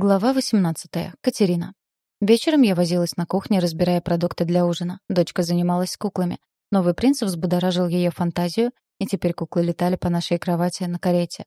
Глава 18. Катерина. Вечером я возилась на кухне, разбирая продукты для ужина. Дочка занималась куклами. Новый принц взбудоражил ее фантазию, и теперь куклы летали по нашей кровати на карете.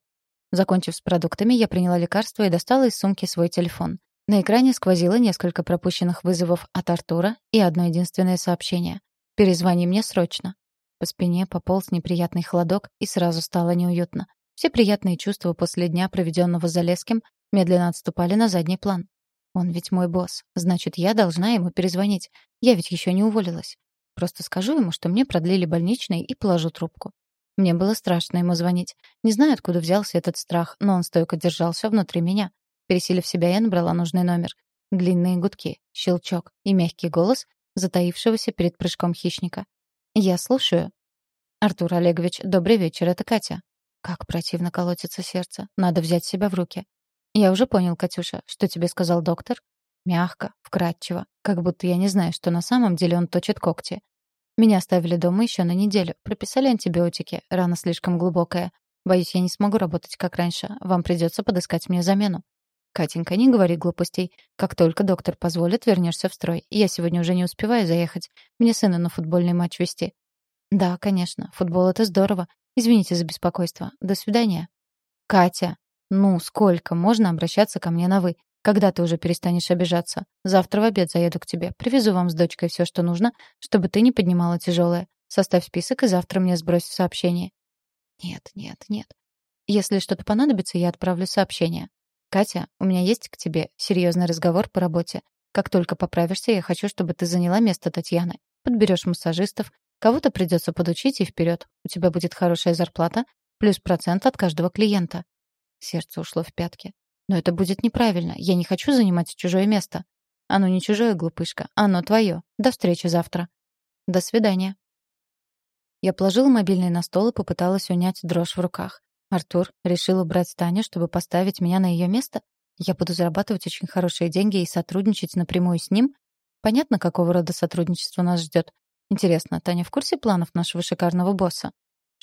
Закончив с продуктами, я приняла лекарство и достала из сумки свой телефон. На экране сквозило несколько пропущенных вызовов от Артура и одно единственное сообщение. «Перезвони мне срочно». По спине пополз неприятный холодок, и сразу стало неуютно. Все приятные чувства после дня, проведенного за Леским, медленно отступали на задний план. Он ведь мой босс, значит, я должна ему перезвонить. Я ведь еще не уволилась. Просто скажу ему, что мне продлили больничный и положу трубку. Мне было страшно ему звонить. Не знаю, откуда взялся этот страх, но он стойко держался внутри меня. Пересилив себя, я набрала нужный номер. Длинные гудки, щелчок и мягкий голос затаившегося перед прыжком хищника. «Я слушаю». «Артур Олегович, добрый вечер, это Катя». Как противно колотится сердце. Надо взять себя в руки. «Я уже понял, Катюша, что тебе сказал доктор?» Мягко, вкратчиво, как будто я не знаю, что на самом деле он точит когти. Меня оставили дома еще на неделю, прописали антибиотики, рана слишком глубокая. Боюсь, я не смогу работать как раньше, вам придется подыскать мне замену. Катенька, не говори глупостей. Как только доктор позволит, вернешься в строй. Я сегодня уже не успеваю заехать. Мне сына на футбольный матч вести. Да, конечно, футбол — это здорово. Извините за беспокойство. До свидания. Катя, «Ну, сколько можно обращаться ко мне на «вы»? Когда ты уже перестанешь обижаться? Завтра в обед заеду к тебе. Привезу вам с дочкой все, что нужно, чтобы ты не поднимала тяжелое. Составь список и завтра мне сбрось в сообщение». «Нет, нет, нет. Если что-то понадобится, я отправлю сообщение. Катя, у меня есть к тебе серьезный разговор по работе. Как только поправишься, я хочу, чтобы ты заняла место Татьяны. Подберешь массажистов, кого-то придется подучить и вперед. У тебя будет хорошая зарплата, плюс процент от каждого клиента. Сердце ушло в пятки. Но это будет неправильно. Я не хочу занимать чужое место. Оно не чужое, глупышка. Оно твое. До встречи завтра. До свидания. Я положила мобильный на стол и попыталась унять дрожь в руках. Артур решил убрать Таню, чтобы поставить меня на ее место? Я буду зарабатывать очень хорошие деньги и сотрудничать напрямую с ним? Понятно, какого рода сотрудничество нас ждет. Интересно, Таня в курсе планов нашего шикарного босса?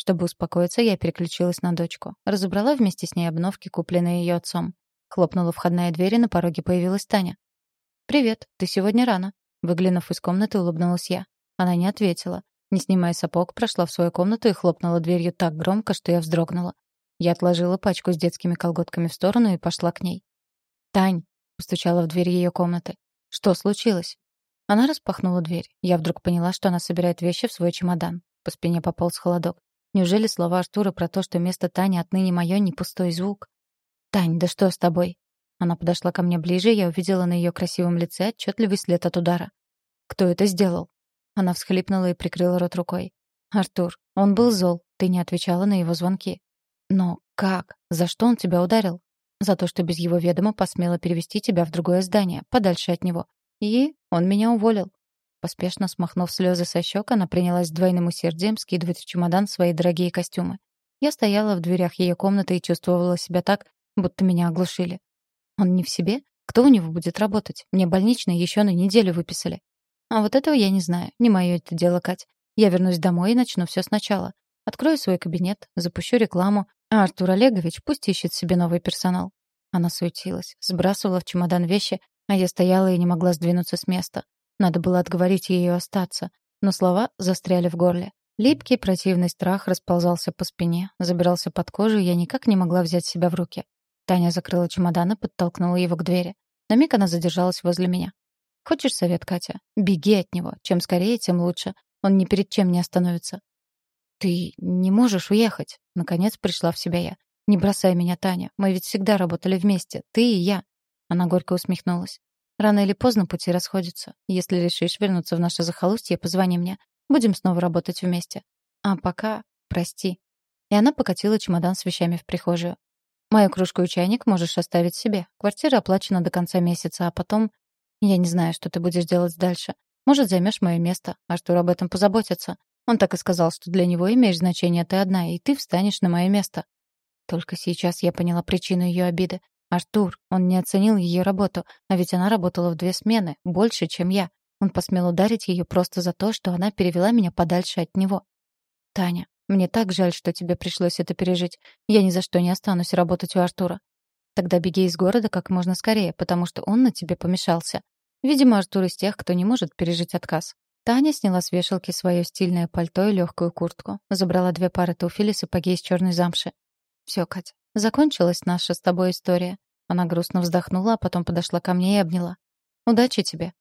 Чтобы успокоиться, я переключилась на дочку. Разобрала вместе с ней обновки, купленные ее отцом. Хлопнула входная дверь, и на пороге появилась Таня. «Привет, ты сегодня рано». Выглянув из комнаты, улыбнулась я. Она не ответила. Не снимая сапог, прошла в свою комнату и хлопнула дверью так громко, что я вздрогнула. Я отложила пачку с детскими колготками в сторону и пошла к ней. «Тань!» — постучала в дверь ее комнаты. «Что случилось?» Она распахнула дверь. Я вдруг поняла, что она собирает вещи в свой чемодан. По спине пополз холодок. Неужели слова Артура про то, что место Тани отныне мое, не пустой звук? «Тань, да что с тобой?» Она подошла ко мне ближе, я увидела на ее красивом лице отчетливый след от удара. «Кто это сделал?» Она всхлипнула и прикрыла рот рукой. «Артур, он был зол, ты не отвечала на его звонки». «Но как? За что он тебя ударил?» «За то, что без его ведома посмела перевести тебя в другое здание, подальше от него. И он меня уволил. Поспешно смахнув слезы со щек, она принялась двойным усердием скидывать в чемодан свои дорогие костюмы. Я стояла в дверях ее комнаты и чувствовала себя так, будто меня оглушили. Он не в себе? Кто у него будет работать? Мне больничный еще на неделю выписали. А вот этого я не знаю. Не мое это дело, Кать. Я вернусь домой и начну все сначала. Открою свой кабинет, запущу рекламу, а Артур Олегович пусть ищет себе новый персонал. Она суетилась, сбрасывала в чемодан вещи, а я стояла и не могла сдвинуться с места. Надо было отговорить ее остаться, но слова застряли в горле. Липкий противный страх расползался по спине, забирался под кожу, и я никак не могла взять себя в руки. Таня закрыла чемодан и подтолкнула его к двери. На миг она задержалась возле меня. «Хочешь совет, Катя? Беги от него. Чем скорее, тем лучше. Он ни перед чем не остановится». «Ты не можешь уехать?» Наконец пришла в себя я. «Не бросай меня, Таня. Мы ведь всегда работали вместе. Ты и я». Она горько усмехнулась. Рано или поздно пути расходятся. Если решишь вернуться в наше захолустье, позвони мне. Будем снова работать вместе. А пока прости». И она покатила чемодан с вещами в прихожую. «Мою кружку и чайник можешь оставить себе. Квартира оплачена до конца месяца, а потом... Я не знаю, что ты будешь делать дальше. Может, займешь мое место. Артур об этом позаботится. Он так и сказал, что для него имеешь значение ты одна, и ты встанешь на мое место». Только сейчас я поняла причину ее обиды. Артур, он не оценил ее работу, а ведь она работала в две смены, больше, чем я. Он посмел ударить ее просто за то, что она перевела меня подальше от него. «Таня, мне так жаль, что тебе пришлось это пережить. Я ни за что не останусь работать у Артура». Тогда беги из города как можно скорее, потому что он на тебе помешался. Видимо, Артур из тех, кто не может пережить отказ. Таня сняла с вешалки свое стильное пальто и легкую куртку, забрала две пары туфель и сапоги из черной замши. Все, Катя, закончилась наша с тобой история. Она грустно вздохнула, а потом подошла ко мне и обняла. Удачи тебе.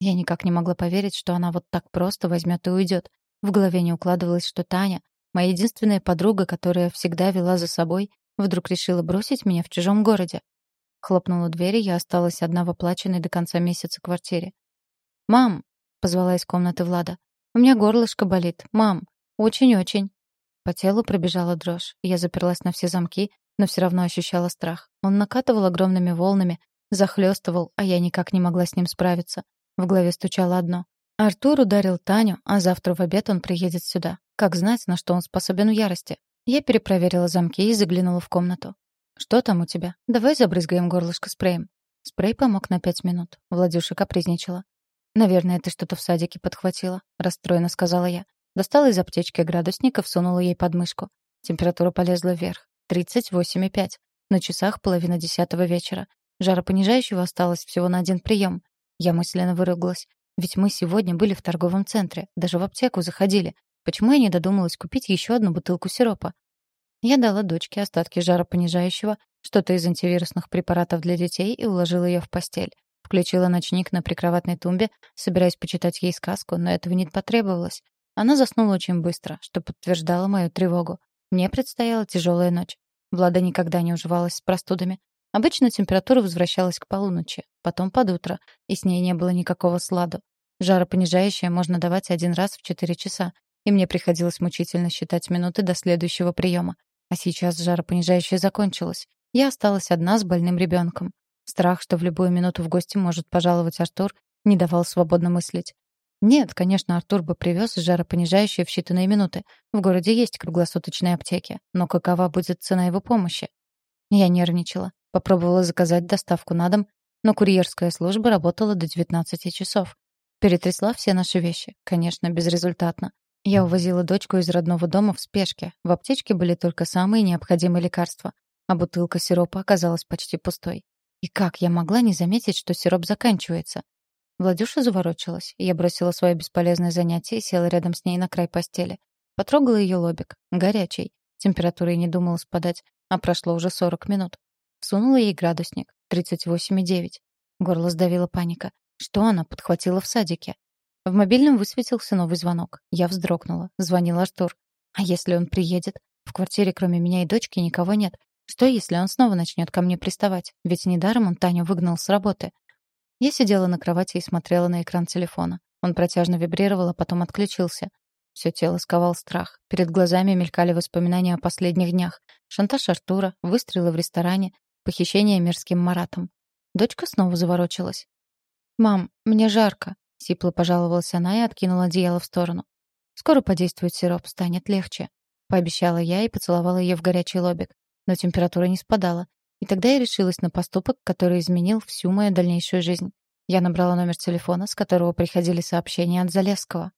Я никак не могла поверить, что она вот так просто возьмет и уйдет. В голове не укладывалось, что Таня, моя единственная подруга, которая всегда вела за собой, вдруг решила бросить меня в чужом городе. Хлопнула дверь, и я осталась одна в оплаченной до конца месяца квартире. «Мам!» — позвала из комнаты Влада. «У меня горлышко болит. Мам! Очень-очень!» По телу пробежала дрожь. Я заперлась на все замки, но все равно ощущала страх. Он накатывал огромными волнами, захлестывал, а я никак не могла с ним справиться. В голове стучало одно. Артур ударил Таню, а завтра в обед он приедет сюда. Как знать, на что он способен в ярости? Я перепроверила замки и заглянула в комнату. «Что там у тебя? Давай забрызгаем горлышко спреем». Спрей помог на пять минут. Владюша капризничала. «Наверное, ты что-то в садике подхватила», — расстроенно сказала я. Достала из аптечки градусник и всунула ей под мышку. Температура полезла вверх. Тридцать восемь и пять. На часах половина десятого вечера. Жаропонижающего осталось всего на один прием. Я мысленно выругалась. Ведь мы сегодня были в торговом центре, даже в аптеку заходили. Почему я не додумалась купить еще одну бутылку сиропа? Я дала дочке остатки жаропонижающего, что-то из антивирусных препаратов для детей и уложила ее в постель. Включила ночник на прикроватной тумбе, собираясь почитать ей сказку, но этого не потребовалось. Она заснула очень быстро, что подтверждало мою тревогу. Мне предстояла тяжелая ночь. Влада никогда не уживалась с простудами. Обычно температура возвращалась к полуночи, потом под утро, и с ней не было никакого сладу. Жаропонижающее можно давать один раз в 4 часа, и мне приходилось мучительно считать минуты до следующего приема. А сейчас жаропонижающее закончилось. Я осталась одна с больным ребенком. Страх, что в любую минуту в гости может пожаловать Артур, не давал свободно мыслить. Нет, конечно, Артур бы привез жаропонижающее в считанные минуты. В городе есть круглосуточные аптеки. Но какова будет цена его помощи? Я нервничала. Попробовала заказать доставку на дом, но курьерская служба работала до 19 часов. Перетрясла все наши вещи. Конечно, безрезультатно. Я увозила дочку из родного дома в спешке. В аптечке были только самые необходимые лекарства, а бутылка сиропа оказалась почти пустой. И как я могла не заметить, что сироп заканчивается? Владюша заворочилась. Я бросила свое бесполезное занятие и села рядом с ней на край постели. Потрогала ее лобик. Горячий. Температура и не думала спадать, а прошло уже 40 минут. Всунула ей градусник. 38,9. Горло сдавила паника. Что она подхватила в садике? В мобильном высветился новый звонок. Я вздрогнула. Звонил Артур. А если он приедет? В квартире кроме меня и дочки никого нет. Что, если он снова начнет ко мне приставать? Ведь недаром он Таню выгнал с работы. Я сидела на кровати и смотрела на экран телефона. Он протяжно вибрировал, а потом отключился. Все тело сковал страх. Перед глазами мелькали воспоминания о последних днях. Шантаж Артура, выстрелы в ресторане, похищение мерзким Маратом. Дочка снова заворочилась. «Мам, мне жарко», — сипло пожаловалась она и откинула одеяло в сторону. «Скоро подействует сироп, станет легче», — пообещала я и поцеловала ее в горячий лобик. Но температура не спадала. И тогда я решилась на поступок, который изменил всю мою дальнейшую жизнь. Я набрала номер телефона, с которого приходили сообщения от Залесского.